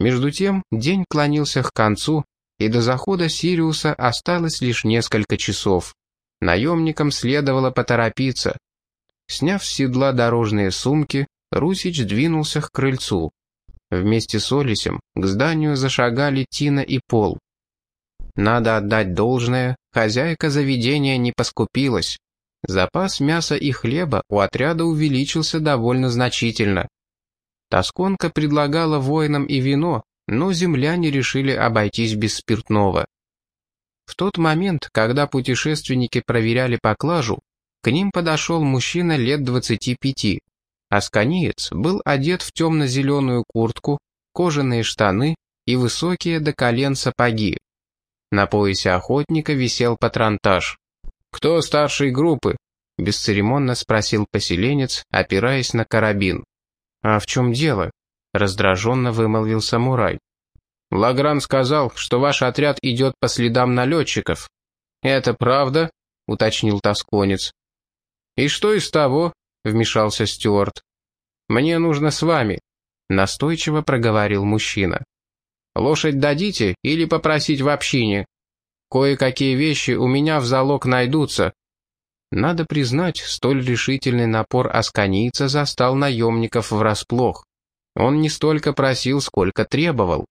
Между тем день клонился к концу, и до захода Сириуса осталось лишь несколько часов. Наемникам следовало поторопиться. Сняв с седла дорожные сумки, Русич двинулся к крыльцу. Вместе с Олесем к зданию зашагали Тина и Пол. Надо отдать должное, хозяйка заведения не поскупилась. Запас мяса и хлеба у отряда увеличился довольно значительно. Тосконка предлагала воинам и вино, но земляне решили обойтись без спиртного. В тот момент, когда путешественники проверяли поклажу, к ним подошел мужчина лет 25. Асканиец был одет в темно-зеленую куртку, кожаные штаны и высокие до колен сапоги. На поясе охотника висел патронтаж. «Кто старшей группы?» — бесцеремонно спросил поселенец, опираясь на карабин. «А в чем дело?» — раздраженно вымолвил самурай. «Лагран сказал, что ваш отряд идет по следам налетчиков». «Это правда?» — уточнил тосконец. «И что из того?» — вмешался Стюарт. «Мне нужно с вами», — настойчиво проговорил мужчина. «Лошадь дадите или попросить в общине? Кое-какие вещи у меня в залог найдутся». Надо признать, столь решительный напор асканийца застал наемников врасплох. Он не столько просил, сколько требовал.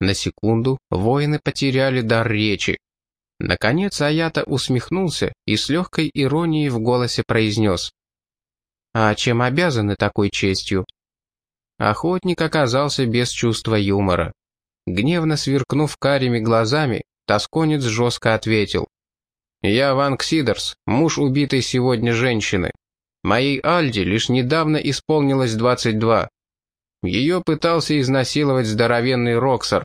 На секунду воины потеряли дар речи. Наконец Аята усмехнулся и с легкой иронией в голосе произнес. «А чем обязаны такой честью?» Охотник оказался без чувства юмора. Гневно сверкнув карими глазами, тосконец жестко ответил. «Я Ван Ксидерс, муж убитой сегодня женщины. Моей Альде лишь недавно исполнилось 22. Ее пытался изнасиловать здоровенный Роксар.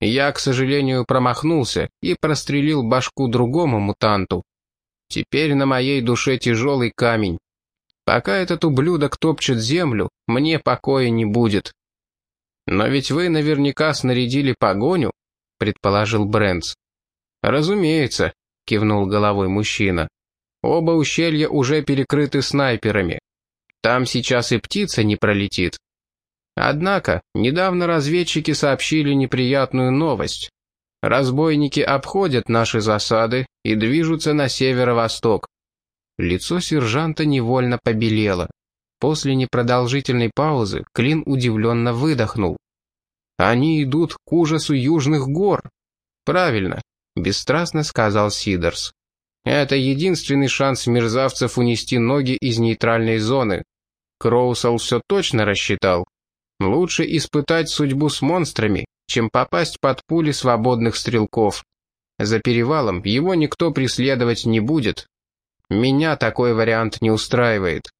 Я, к сожалению, промахнулся и прострелил башку другому мутанту. Теперь на моей душе тяжелый камень. Пока этот ублюдок топчет землю, мне покоя не будет. Но ведь вы наверняка снарядили погоню, предположил Брэнс. Разумеется, кивнул головой мужчина. Оба ущелья уже перекрыты снайперами. Там сейчас и птица не пролетит. Однако, недавно разведчики сообщили неприятную новость. Разбойники обходят наши засады и движутся на северо-восток. Лицо сержанта невольно побелело. После непродолжительной паузы Клин удивленно выдохнул. «Они идут к ужасу южных гор». «Правильно», — бесстрастно сказал Сидорс. «Это единственный шанс мерзавцев унести ноги из нейтральной зоны. Кроусел все точно рассчитал. Лучше испытать судьбу с монстрами, чем попасть под пули свободных стрелков. За перевалом его никто преследовать не будет. Меня такой вариант не устраивает.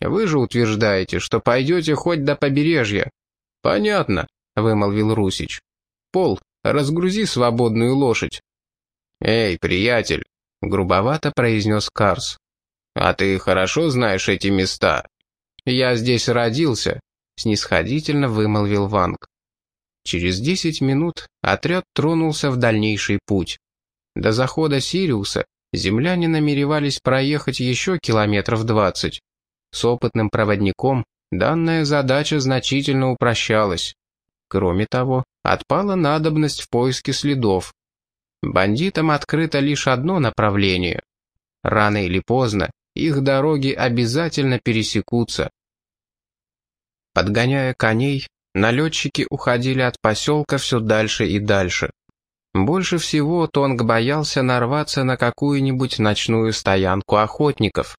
Вы же утверждаете, что пойдете хоть до побережья. Понятно, вымолвил Русич. Пол, разгрузи свободную лошадь. Эй, приятель, грубовато произнес Карс. А ты хорошо знаешь эти места? Я здесь родился, снисходительно вымолвил Ванг. Через десять минут отряд тронулся в дальнейший путь. До захода Сириуса земляне намеревались проехать еще километров двадцать. С опытным проводником данная задача значительно упрощалась. Кроме того, отпала надобность в поиске следов. Бандитам открыто лишь одно направление. Рано или поздно их дороги обязательно пересекутся. Подгоняя коней, налетчики уходили от поселка все дальше и дальше. Больше всего Тонг боялся нарваться на какую-нибудь ночную стоянку охотников.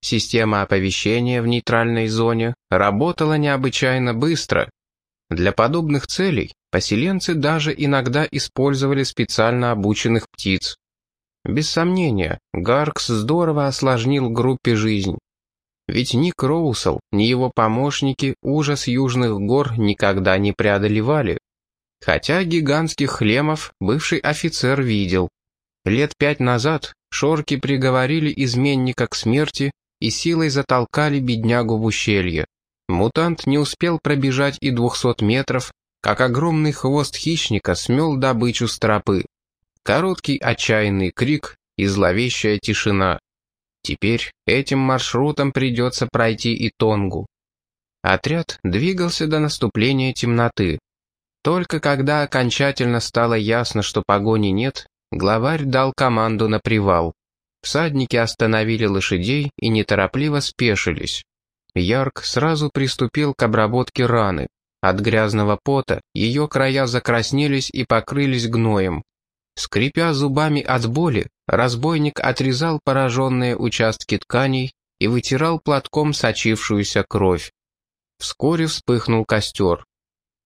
Система оповещения в нейтральной зоне работала необычайно быстро. Для подобных целей поселенцы даже иногда использовали специально обученных птиц. Без сомнения, Гаркс здорово осложнил группе жизнь. Ведь ни Кроусел, ни его помощники ужас южных гор никогда не преодолевали. Хотя гигантских хлемов бывший офицер видел. Лет пять назад шорки приговорили изменника к смерти и силой затолкали беднягу в ущелье. Мутант не успел пробежать и двухсот метров, как огромный хвост хищника смел добычу с тропы. Короткий отчаянный крик и зловещая тишина. Теперь этим маршрутом придется пройти и Тонгу. Отряд двигался до наступления темноты. Только когда окончательно стало ясно, что погони нет, главарь дал команду на привал. Всадники остановили лошадей и неторопливо спешились. Ярк сразу приступил к обработке раны. От грязного пота ее края закраснелись и покрылись гноем. Скрипя зубами от боли, разбойник отрезал пораженные участки тканей и вытирал платком сочившуюся кровь. Вскоре вспыхнул костер.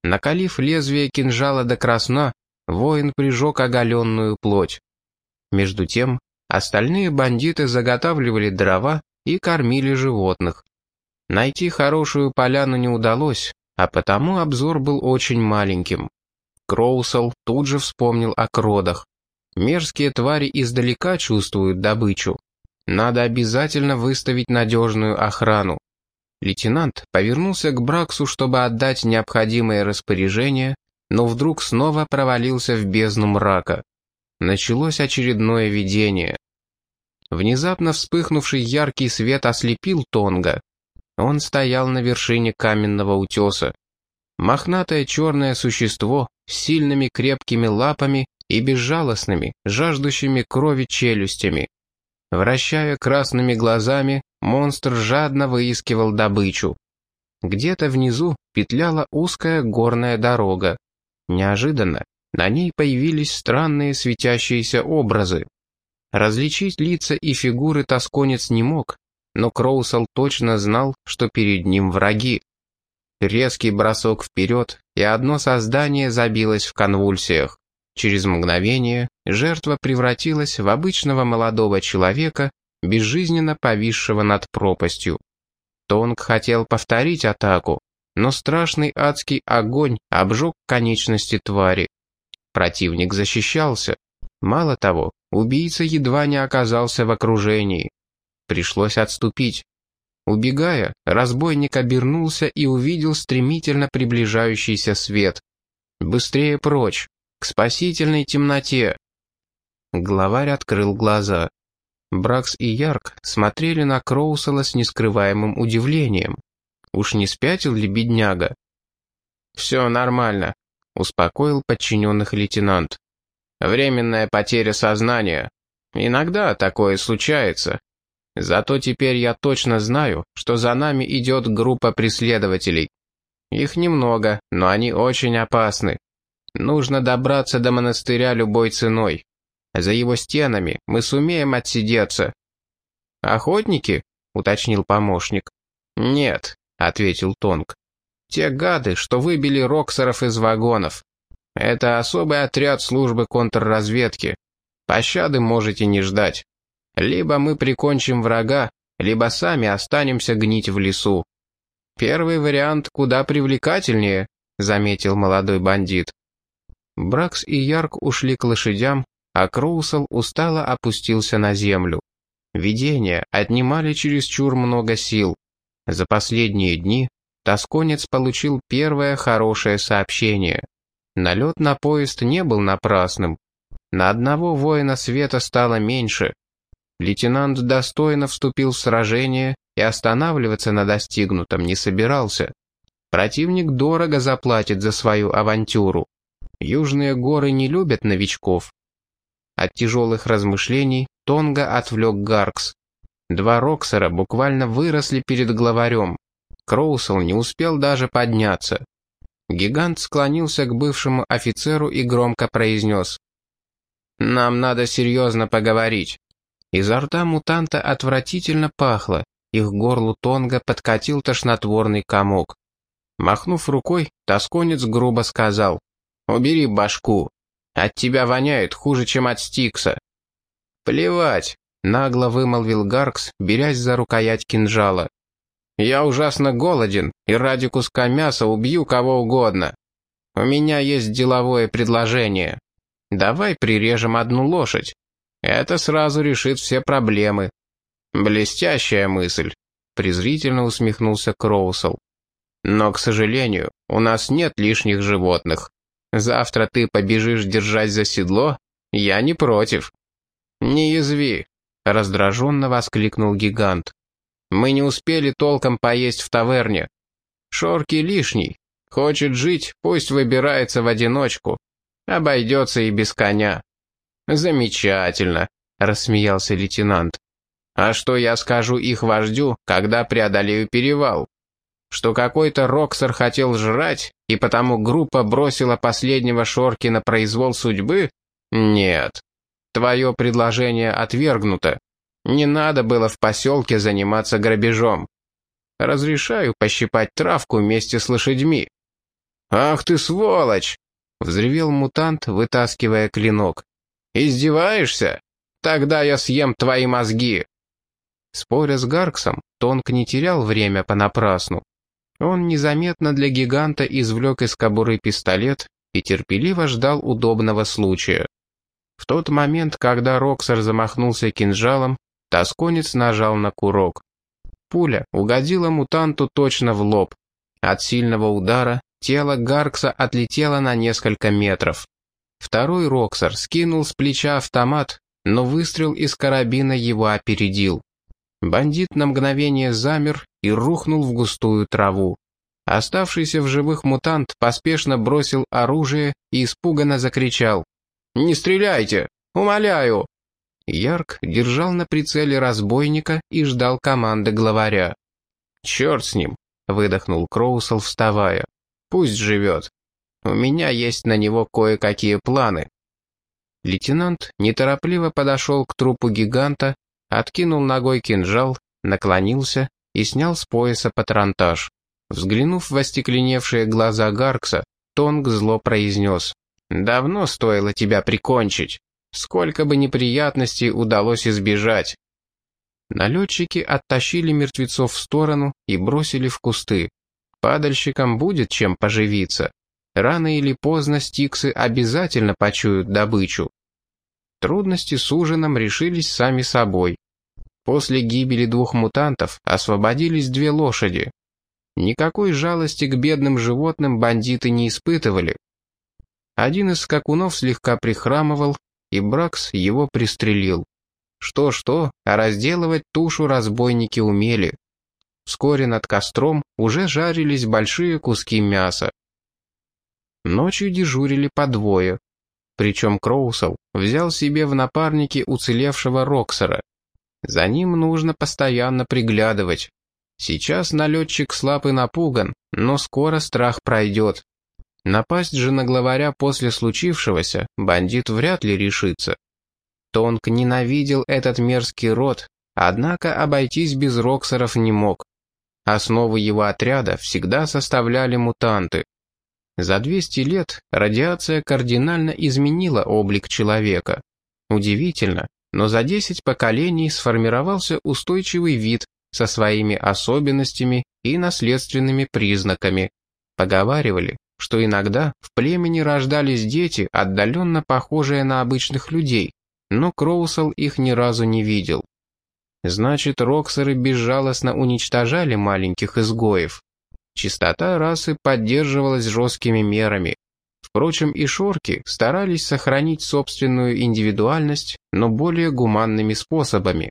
Накалив лезвие кинжала до красна, воин прижег оголенную плоть. Между тем, остальные бандиты заготавливали дрова и кормили животных. Найти хорошую поляну не удалось, а потому обзор был очень маленьким. Кроусел тут же вспомнил о кродах. Мерзкие твари издалека чувствуют добычу. Надо обязательно выставить надежную охрану. Лейтенант повернулся к Браксу, чтобы отдать необходимые распоряжения, но вдруг снова провалился в бездну мрака. Началось очередное видение. Внезапно вспыхнувший яркий свет ослепил Тонга. Он стоял на вершине каменного утеса. Мохнатое черное существо с сильными крепкими лапами и безжалостными, жаждущими крови челюстями. Вращая красными глазами, монстр жадно выискивал добычу. Где-то внизу петляла узкая горная дорога. Неожиданно на ней появились странные светящиеся образы. Различить лица и фигуры тосконец не мог, но Кроусел точно знал, что перед ним враги. Резкий бросок вперед, и одно создание забилось в конвульсиях. Через мгновение жертва превратилась в обычного молодого человека, безжизненно повисшего над пропастью. Тонг хотел повторить атаку, но страшный адский огонь обжег конечности твари. Противник защищался. Мало того, убийца едва не оказался в окружении. Пришлось отступить. Убегая, разбойник обернулся и увидел стремительно приближающийся свет. «Быстрее прочь! К спасительной темноте!» Главарь открыл глаза. Бракс и Ярк смотрели на Кроусела с нескрываемым удивлением. Уж не спятил ли бедняга? «Все нормально», — успокоил подчиненных лейтенант. «Временная потеря сознания. Иногда такое случается, Зато теперь я точно знаю, что за нами идет группа преследователей. Их немного, но они очень опасны. Нужно добраться до монастыря любой ценой. За его стенами мы сумеем отсидеться». «Охотники?» — уточнил помощник. «Нет», — ответил Тонг. «Те гады, что выбили роксеров из вагонов. Это особый отряд службы контрразведки. Пощады можете не ждать». Либо мы прикончим врага, либо сами останемся гнить в лесу. Первый вариант куда привлекательнее, заметил молодой бандит. Бракс и Ярк ушли к лошадям, а Кроусел устало опустился на землю. Видения отнимали чересчур много сил. За последние дни Тосконец получил первое хорошее сообщение. Налет на поезд не был напрасным. На одного воина света стало меньше, Лейтенант достойно вступил в сражение и останавливаться на достигнутом не собирался. Противник дорого заплатит за свою авантюру. Южные горы не любят новичков. От тяжелых размышлений Тонга отвлек Гаркс. Два Роксера буквально выросли перед главарем. Кроусел не успел даже подняться. Гигант склонился к бывшему офицеру и громко произнес. «Нам надо серьезно поговорить. Изо рта мутанта отвратительно пахло, их горлу Тонга подкатил тошнотворный комок. Махнув рукой, тосконец грубо сказал, «Убери башку, от тебя воняет хуже, чем от Стикса». «Плевать», — нагло вымолвил Гаркс, берясь за рукоять кинжала. «Я ужасно голоден и ради куска мяса убью кого угодно. У меня есть деловое предложение. Давай прирежем одну лошадь, это сразу решит все проблемы. Блестящая мысль, презрительно усмехнулся Кроусел. Но, к сожалению, у нас нет лишних животных. Завтра ты побежишь держать за седло? Я не против. Не язви, раздраженно воскликнул гигант. Мы не успели толком поесть в таверне. Шорки лишний. Хочет жить, пусть выбирается в одиночку. Обойдется и без коня». «Замечательно», — рассмеялся лейтенант. «А что я скажу их вождю, когда преодолею перевал? Что какой-то Роксер хотел жрать, и потому группа бросила последнего Шорки на произвол судьбы? Нет. Твое предложение отвергнуто. Не надо было в поселке заниматься грабежом. Разрешаю пощипать травку вместе с лошадьми». «Ах ты сволочь!» — взревел мутант, вытаскивая клинок. «Издеваешься? Тогда я съем твои мозги!» Споря с Гарксом, Тонк не терял время понапрасну. Он незаметно для гиганта извлек из кобуры пистолет и терпеливо ждал удобного случая. В тот момент, когда Роксер замахнулся кинжалом, тосконец нажал на курок. Пуля угодила мутанту точно в лоб. От сильного удара тело Гаркса отлетело на несколько метров. Второй Роксер скинул с плеча автомат, но выстрел из карабина его опередил. Бандит на мгновение замер и рухнул в густую траву. Оставшийся в живых мутант поспешно бросил оружие и испуганно закричал. «Не стреляйте! Умоляю!» Ярк держал на прицеле разбойника и ждал команды главаря. «Черт с ним!» — выдохнул Кроусел, вставая. «Пусть живет. У меня есть на него кое-какие планы». Лейтенант неторопливо подошел к трупу гиганта, откинул ногой кинжал, наклонился и снял с пояса патронтаж. Взглянув в остекленевшие глаза Гаркса, Тонг зло произнес. «Давно стоило тебя прикончить. Сколько бы неприятностей удалось избежать». Налетчики оттащили мертвецов в сторону и бросили в кусты. Падальщикам будет чем поживиться. Рано или поздно стиксы обязательно почуют добычу. Трудности с ужином решились сами собой. После гибели двух мутантов освободились две лошади. Никакой жалости к бедным животным бандиты не испытывали. Один из скакунов слегка прихрамывал, и Бракс его пристрелил. Что-что, а разделывать тушу разбойники умели. Вскоре над костром уже жарились большие куски мяса. Ночью дежурили по двое. Причем Кроусел взял себе в напарники уцелевшего Роксера. За ним нужно постоянно приглядывать. Сейчас налетчик слаб и напуган, но скоро страх пройдет. Напасть же на главаря после случившегося бандит вряд ли решится. Тонк ненавидел этот мерзкий род, однако обойтись без Роксеров не мог. Основу его отряда всегда составляли мутанты. За 200 лет радиация кардинально изменила облик человека. Удивительно, но за 10 поколений сформировался устойчивый вид со своими особенностями и наследственными признаками. Поговаривали, что иногда в племени рождались дети, отдаленно похожие на обычных людей, но Кроусел их ни разу не видел. Значит, роксеры безжалостно уничтожали маленьких изгоев. Чистота расы поддерживалась жесткими мерами. Впрочем, и шорки старались сохранить собственную индивидуальность, но более гуманными способами.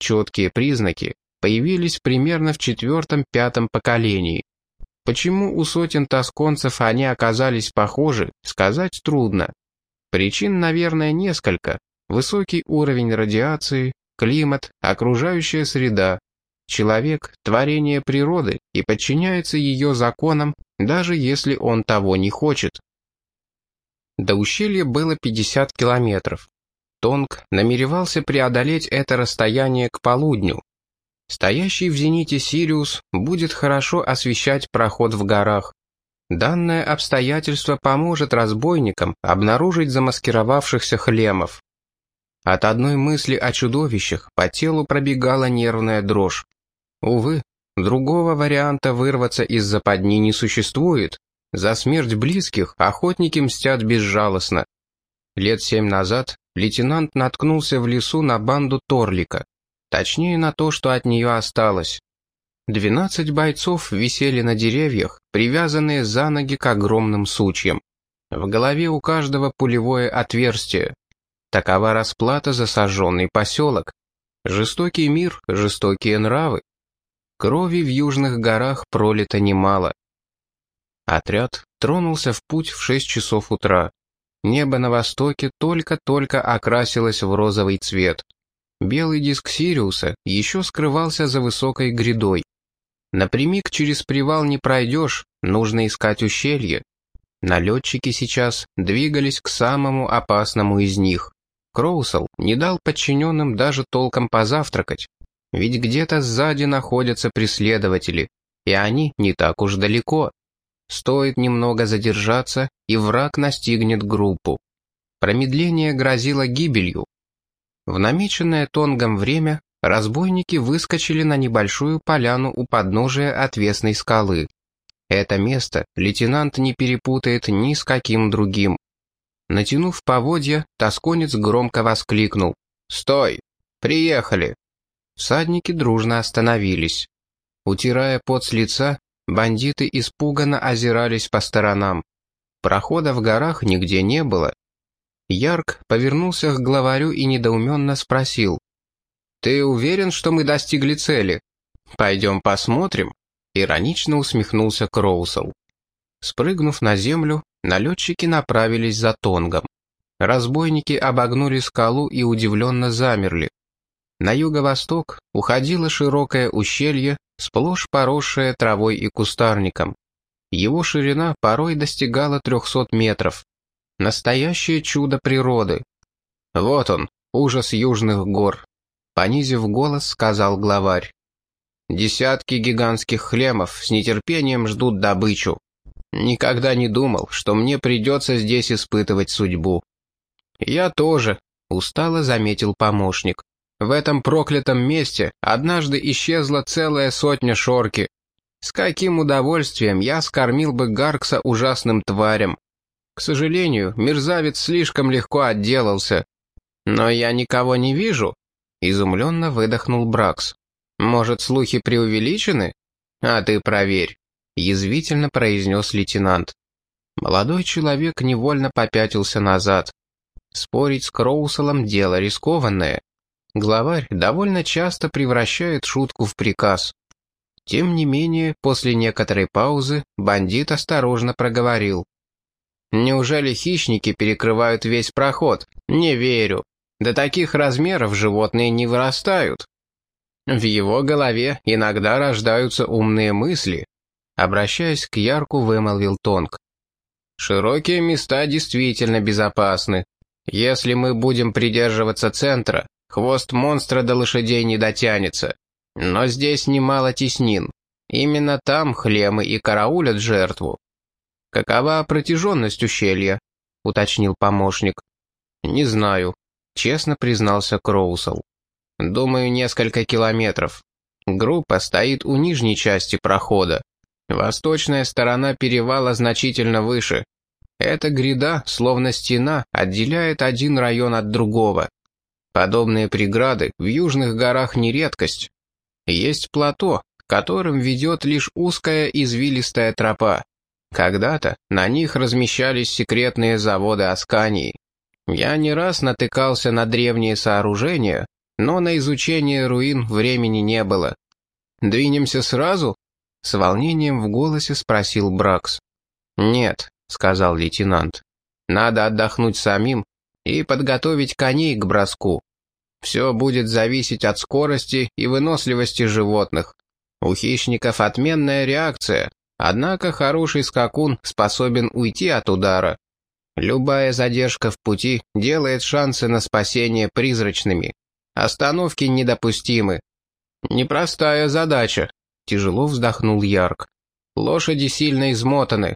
Четкие признаки появились примерно в четвертом-пятом поколении. Почему у сотен тосконцев они оказались похожи, сказать трудно. Причин, наверное, несколько. Высокий уровень радиации, климат, окружающая среда. Человек – творение природы и подчиняется ее законам, даже если он того не хочет. До ущелья было 50 километров. Тонг намеревался преодолеть это расстояние к полудню. Стоящий в зените Сириус будет хорошо освещать проход в горах. Данное обстоятельство поможет разбойникам обнаружить замаскировавшихся хлемов. От одной мысли о чудовищах по телу пробегала нервная дрожь. Увы, другого варианта вырваться из западни не существует. За смерть близких охотники мстят безжалостно. Лет семь назад лейтенант наткнулся в лесу на банду Торлика. Точнее, на то, что от нее осталось. Двенадцать бойцов висели на деревьях, привязанные за ноги к огромным сучьям. В голове у каждого пулевое отверстие. Такова расплата за сожженный поселок. Жестокий мир, жестокие нравы. Крови в южных горах пролито немало. Отряд тронулся в путь в 6 часов утра. Небо на востоке только-только окрасилось в розовый цвет. Белый диск Сириуса еще скрывался за высокой грядой. Напрямик через привал не пройдешь, нужно искать ущелье. Налетчики сейчас двигались к самому опасному из них. Кроусел не дал подчиненным даже толком позавтракать. Ведь где-то сзади находятся преследователи, и они не так уж далеко. Стоит немного задержаться, и враг настигнет группу. Промедление грозило гибелью. В намеченное Тонгом время разбойники выскочили на небольшую поляну у подножия отвесной скалы. Это место лейтенант не перепутает ни с каким другим. Натянув поводья, тосконец громко воскликнул. «Стой! Приехали!» Всадники дружно остановились. Утирая пот с лица, бандиты испуганно озирались по сторонам. Прохода в горах нигде не было. Ярк повернулся к главарю и недоуменно спросил. «Ты уверен, что мы достигли цели? Пойдем посмотрим?» Иронично усмехнулся Кроусел. Спрыгнув на землю, налетчики направились за Тонгом. Разбойники обогнули скалу и удивленно замерли. На юго-восток уходило широкое ущелье, сплошь поросшее травой и кустарником. Его ширина порой достигала 300 метров. Настоящее чудо природы. Вот он, ужас южных гор. Понизив голос, сказал главарь. Десятки гигантских хлемов с нетерпением ждут добычу. Никогда не думал, что мне придется здесь испытывать судьбу. Я тоже, устало заметил помощник. В этом проклятом месте однажды исчезла целая сотня шорки. С каким удовольствием я скормил бы Гаркса ужасным тварям. К сожалению, мерзавец слишком легко отделался. Но я никого не вижу, изумленно выдохнул Бракс. Может, слухи преувеличены? А ты проверь, язвительно произнес лейтенант. Молодой человек невольно попятился назад. Спорить с Кроуселом дело рискованное. Главарь довольно часто превращает шутку в приказ. Тем не менее, после некоторой паузы бандит осторожно проговорил. «Неужели хищники перекрывают весь проход? Не верю. До таких размеров животные не вырастают. В его голове иногда рождаются умные мысли. Обращаясь к Ярку, вымолвил Тонг. Широкие места действительно безопасны. Если мы будем придерживаться центра, хвост монстра до лошадей не дотянется. Но здесь немало теснин. Именно там хлемы и караулят жертву. Какова протяженность ущелья? уточнил помощник. Не знаю, честно признался Кроусел. Думаю, несколько километров. Группа стоит у нижней части прохода. Восточная сторона перевала значительно выше. Эта гряда, словно стена, отделяет один район от другого. Подобные преграды в южных горах не редкость. Есть плато, которым ведет лишь узкая извилистая тропа. Когда-то на них размещались секретные заводы Аскании. Я не раз натыкался на древние сооружения, но на изучение руин времени не было. «Двинемся сразу?» — с волнением в голосе спросил Бракс. «Нет», — сказал лейтенант. «Надо отдохнуть самим и подготовить коней к броску. Все будет зависеть от скорости и выносливости животных. У хищников отменная реакция, однако хороший скакун способен уйти от удара. Любая задержка в пути делает шансы на спасение призрачными. Остановки недопустимы. Непростая задача, тяжело вздохнул Ярк. Лошади сильно измотаны.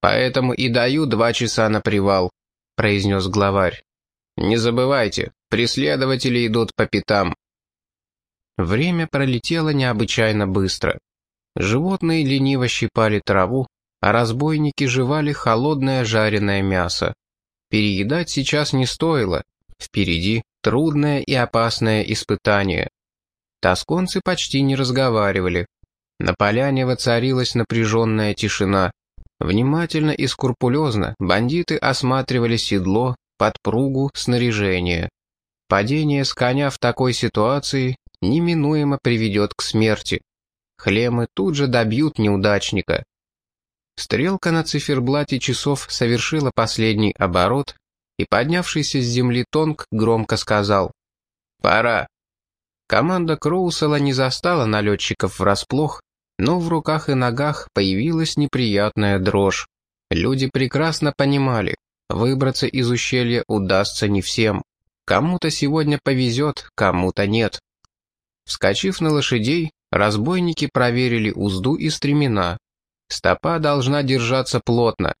Поэтому и даю два часа на привал, произнес главарь. Не забывайте, преследователи идут по пятам. Время пролетело необычайно быстро. Животные лениво щипали траву, а разбойники жевали холодное жареное мясо. Переедать сейчас не стоило. Впереди Трудное и опасное испытание. Тосконцы почти не разговаривали. На поляне воцарилась напряженная тишина. Внимательно и скрупулезно бандиты осматривали седло, подпругу, снаряжение. Падение с коня в такой ситуации неминуемо приведет к смерти. Хлемы тут же добьют неудачника. Стрелка на циферблате часов совершила последний оборот, и поднявшийся с земли Тонг громко сказал «Пора». Команда Кроусела не застала налетчиков врасплох, но в руках и ногах появилась неприятная дрожь. Люди прекрасно понимали, выбраться из ущелья удастся не всем. Кому-то сегодня повезет, кому-то нет. Вскочив на лошадей, разбойники проверили узду и стремена. Стопа должна держаться плотно.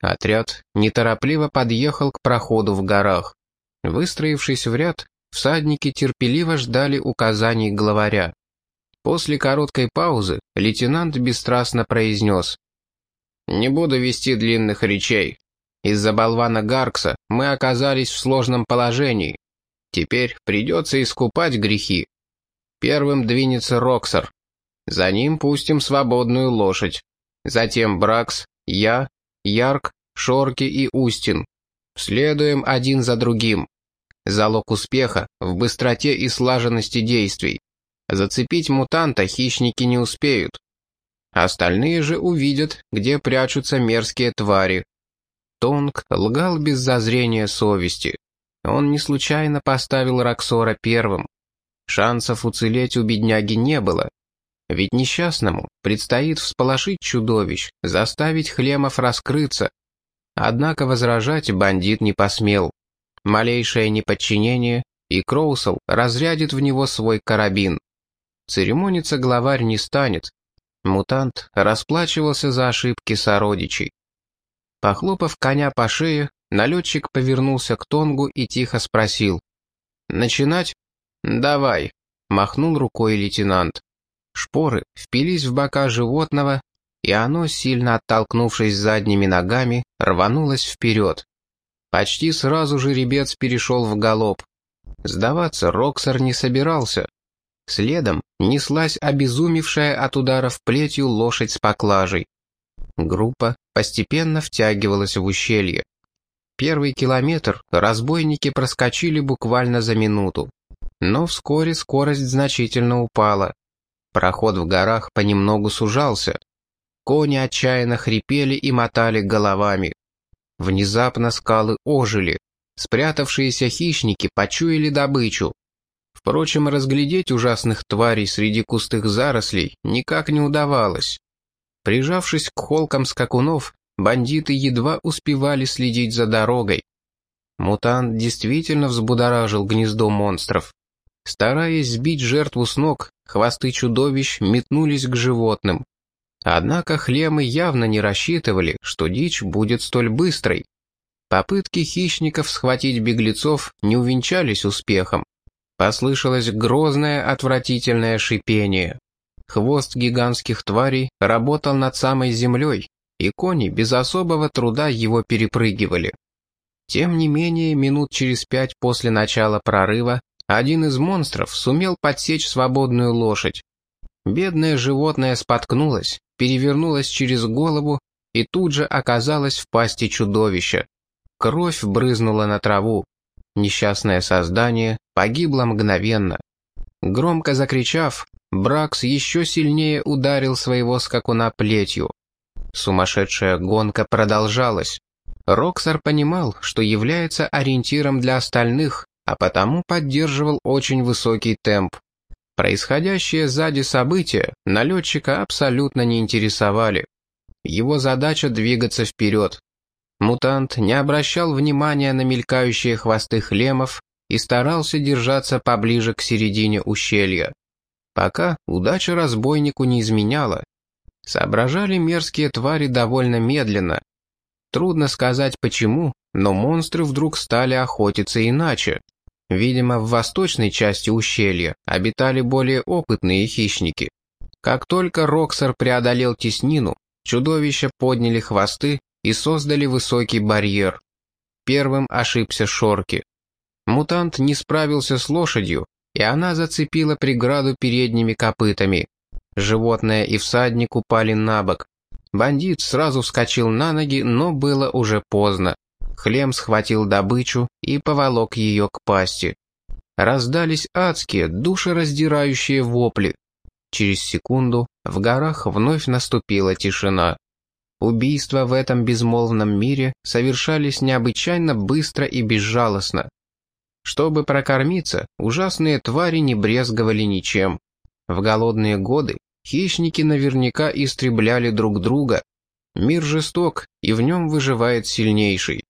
Отряд неторопливо подъехал к проходу в горах. Выстроившись в ряд, всадники терпеливо ждали указаний главаря. После короткой паузы лейтенант бесстрастно произнес. «Не буду вести длинных речей. Из-за болвана Гаркса мы оказались в сложном положении. Теперь придется искупать грехи. Первым двинется Роксар. За ним пустим свободную лошадь. Затем Бракс, я, Ярк, Шорки и Устин. Следуем один за другим. Залог успеха в быстроте и слаженности действий. Зацепить мутанта хищники не успеют. Остальные же увидят, где прячутся мерзкие твари. Тонг лгал без зазрения совести. Он не случайно поставил Роксора первым. Шансов уцелеть у бедняги не было. Ведь несчастному предстоит всполошить чудовищ, заставить Хлемов раскрыться. Однако возражать бандит не посмел. Малейшее неподчинение, и Кроусел разрядит в него свой карабин. Церемониться главарь не станет. Мутант расплачивался за ошибки сородичей. Похлопав коня по шее, налетчик повернулся к Тонгу и тихо спросил. «Начинать?» «Давай», — махнул рукой лейтенант. Шпоры впились в бока животного, и оно, сильно оттолкнувшись задними ногами, рванулось вперед. Почти сразу же ребец перешел в галоп. Сдаваться Роксар не собирался. Следом неслась обезумевшая от ударов плетью лошадь с поклажей. Группа постепенно втягивалась в ущелье. Первый километр разбойники проскочили буквально за минуту. Но вскоре скорость значительно упала. Проход в горах понемногу сужался. Кони отчаянно хрипели и мотали головами. Внезапно скалы ожили. Спрятавшиеся хищники почуяли добычу. Впрочем, разглядеть ужасных тварей среди кустых зарослей никак не удавалось. Прижавшись к холкам скакунов, бандиты едва успевали следить за дорогой. Мутант действительно взбудоражил гнездо монстров. Стараясь сбить жертву с ног, хвосты чудовищ метнулись к животным. Однако хлемы явно не рассчитывали, что дичь будет столь быстрой. Попытки хищников схватить беглецов не увенчались успехом. Послышалось грозное отвратительное шипение. Хвост гигантских тварей работал над самой землей, и кони без особого труда его перепрыгивали. Тем не менее, минут через пять после начала прорыва один из монстров сумел подсечь свободную лошадь. Бедное животное споткнулось, перевернулось через голову и тут же оказалось в пасти чудовища. Кровь брызнула на траву. Несчастное создание погибло мгновенно. Громко закричав, Бракс еще сильнее ударил своего скакуна плетью. Сумасшедшая гонка продолжалась. Роксар понимал, что является ориентиром для остальных, а потому поддерживал очень высокий темп. Происходящие сзади события налетчика абсолютно не интересовали. Его задача двигаться вперед. Мутант не обращал внимания на мелькающие хвосты хлемов и старался держаться поближе к середине ущелья. Пока удача разбойнику не изменяла. Соображали мерзкие твари довольно медленно. Трудно сказать почему, но монстры вдруг стали охотиться иначе. Видимо, в восточной части ущелья обитали более опытные хищники. Как только Роксер преодолел теснину, чудовища подняли хвосты и создали высокий барьер. Первым ошибся Шорки. Мутант не справился с лошадью, и она зацепила преграду передними копытами. Животное и всадник упали на бок. Бандит сразу вскочил на ноги, но было уже поздно. Хлем схватил добычу и поволок ее к пасти. Раздались адские, душераздирающие вопли. Через секунду в горах вновь наступила тишина. Убийства в этом безмолвном мире совершались необычайно быстро и безжалостно. Чтобы прокормиться, ужасные твари не брезговали ничем. В голодные годы хищники наверняка истребляли друг друга. Мир жесток, и в нем выживает сильнейший.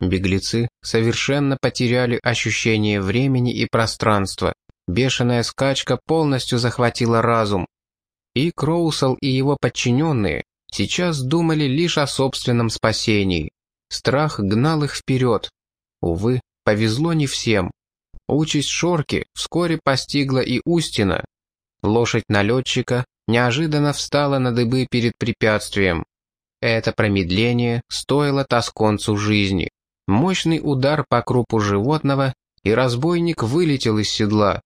Беглецы совершенно потеряли ощущение времени и пространства. Бешеная скачка полностью захватила разум. И Кроусел и его подчиненные сейчас думали лишь о собственном спасении. Страх гнал их вперед. Увы, повезло не всем. Участь Шорки вскоре постигла и Устина. Лошадь налетчика неожиданно встала на дыбы перед препятствием. Это промедление стоило тосконцу жизни. Мощный удар по крупу животного, и разбойник вылетел из седла.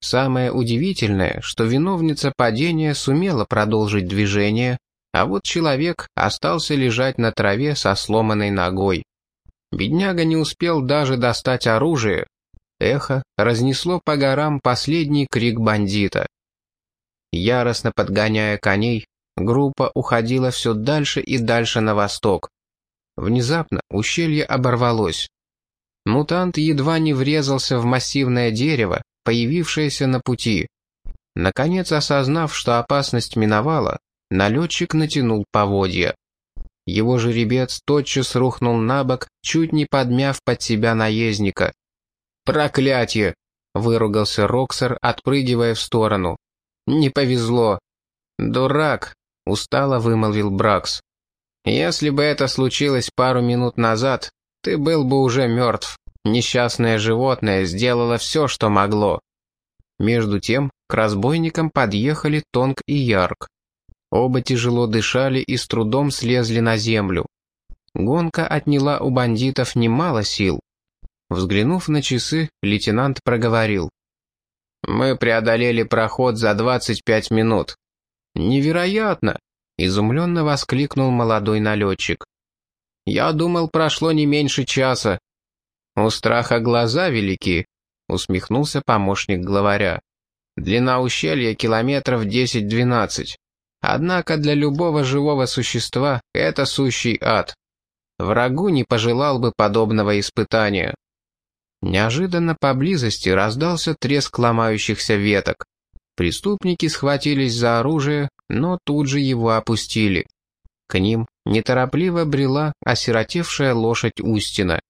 Самое удивительное, что виновница падения сумела продолжить движение, а вот человек остался лежать на траве со сломанной ногой. Бедняга не успел даже достать оружие. Эхо разнесло по горам последний крик бандита. Яростно подгоняя коней, группа уходила все дальше и дальше на восток. Внезапно ущелье оборвалось. Мутант едва не врезался в массивное дерево, появившееся на пути. Наконец осознав, что опасность миновала, налетчик натянул поводья. Его жеребец тотчас рухнул на бок, чуть не подмяв под себя наездника. «Проклятие!» — выругался Роксер, отпрыгивая в сторону. «Не повезло». «Дурак!» — устало вымолвил Бракс. Если бы это случилось пару минут назад, ты был бы уже мертв. Несчастное животное сделало все, что могло. Между тем, к разбойникам подъехали Тонг и Ярк. Оба тяжело дышали и с трудом слезли на землю. Гонка отняла у бандитов немало сил. Взглянув на часы, лейтенант проговорил. «Мы преодолели проход за 25 минут». «Невероятно!» Изумленно воскликнул молодой налетчик. «Я думал, прошло не меньше часа». «У страха глаза велики», — усмехнулся помощник главаря. «Длина ущелья километров 10-12. Однако для любого живого существа это сущий ад. Врагу не пожелал бы подобного испытания». Неожиданно поблизости раздался треск ломающихся веток. Преступники схватились за оружие, но тут же его опустили. К ним неторопливо брела осиротевшая лошадь Устина.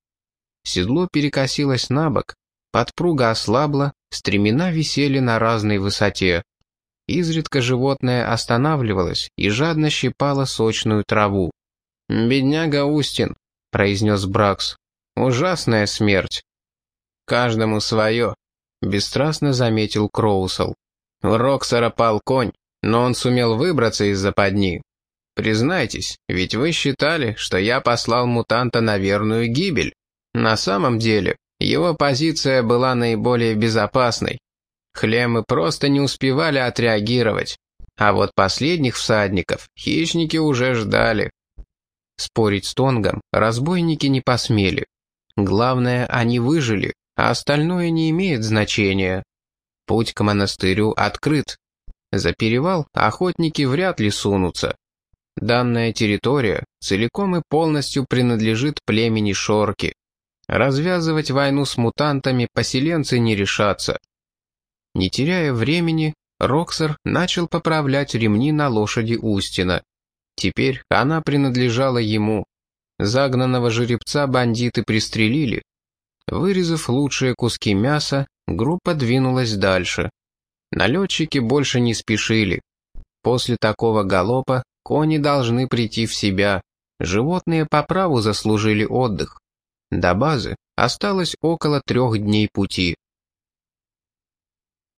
Седло перекосилось на бок, подпруга ослабла, стремена висели на разной высоте. Изредка животное останавливалось и жадно щипало сочную траву. «Бедняга Устин», — произнес Бракс, — «ужасная смерть». «Каждому свое», — бесстрастно заметил Кроусел. У Роксера пал конь, но он сумел выбраться из западни. Признайтесь, ведь вы считали, что я послал мутанта на верную гибель. На самом деле, его позиция была наиболее безопасной. Хлемы просто не успевали отреагировать. А вот последних всадников хищники уже ждали. Спорить с Тонгом разбойники не посмели. Главное, они выжили, а остальное не имеет значения. Путь к монастырю открыт. За перевал охотники вряд ли сунутся. Данная территория целиком и полностью принадлежит племени Шорки. Развязывать войну с мутантами поселенцы не решатся. Не теряя времени, Роксер начал поправлять ремни на лошади Устина. Теперь она принадлежала ему. Загнанного жеребца бандиты пристрелили. Вырезав лучшие куски мяса, Группа двинулась дальше. Налетчики больше не спешили. После такого галопа кони должны прийти в себя. Животные по праву заслужили отдых. До базы осталось около трех дней пути.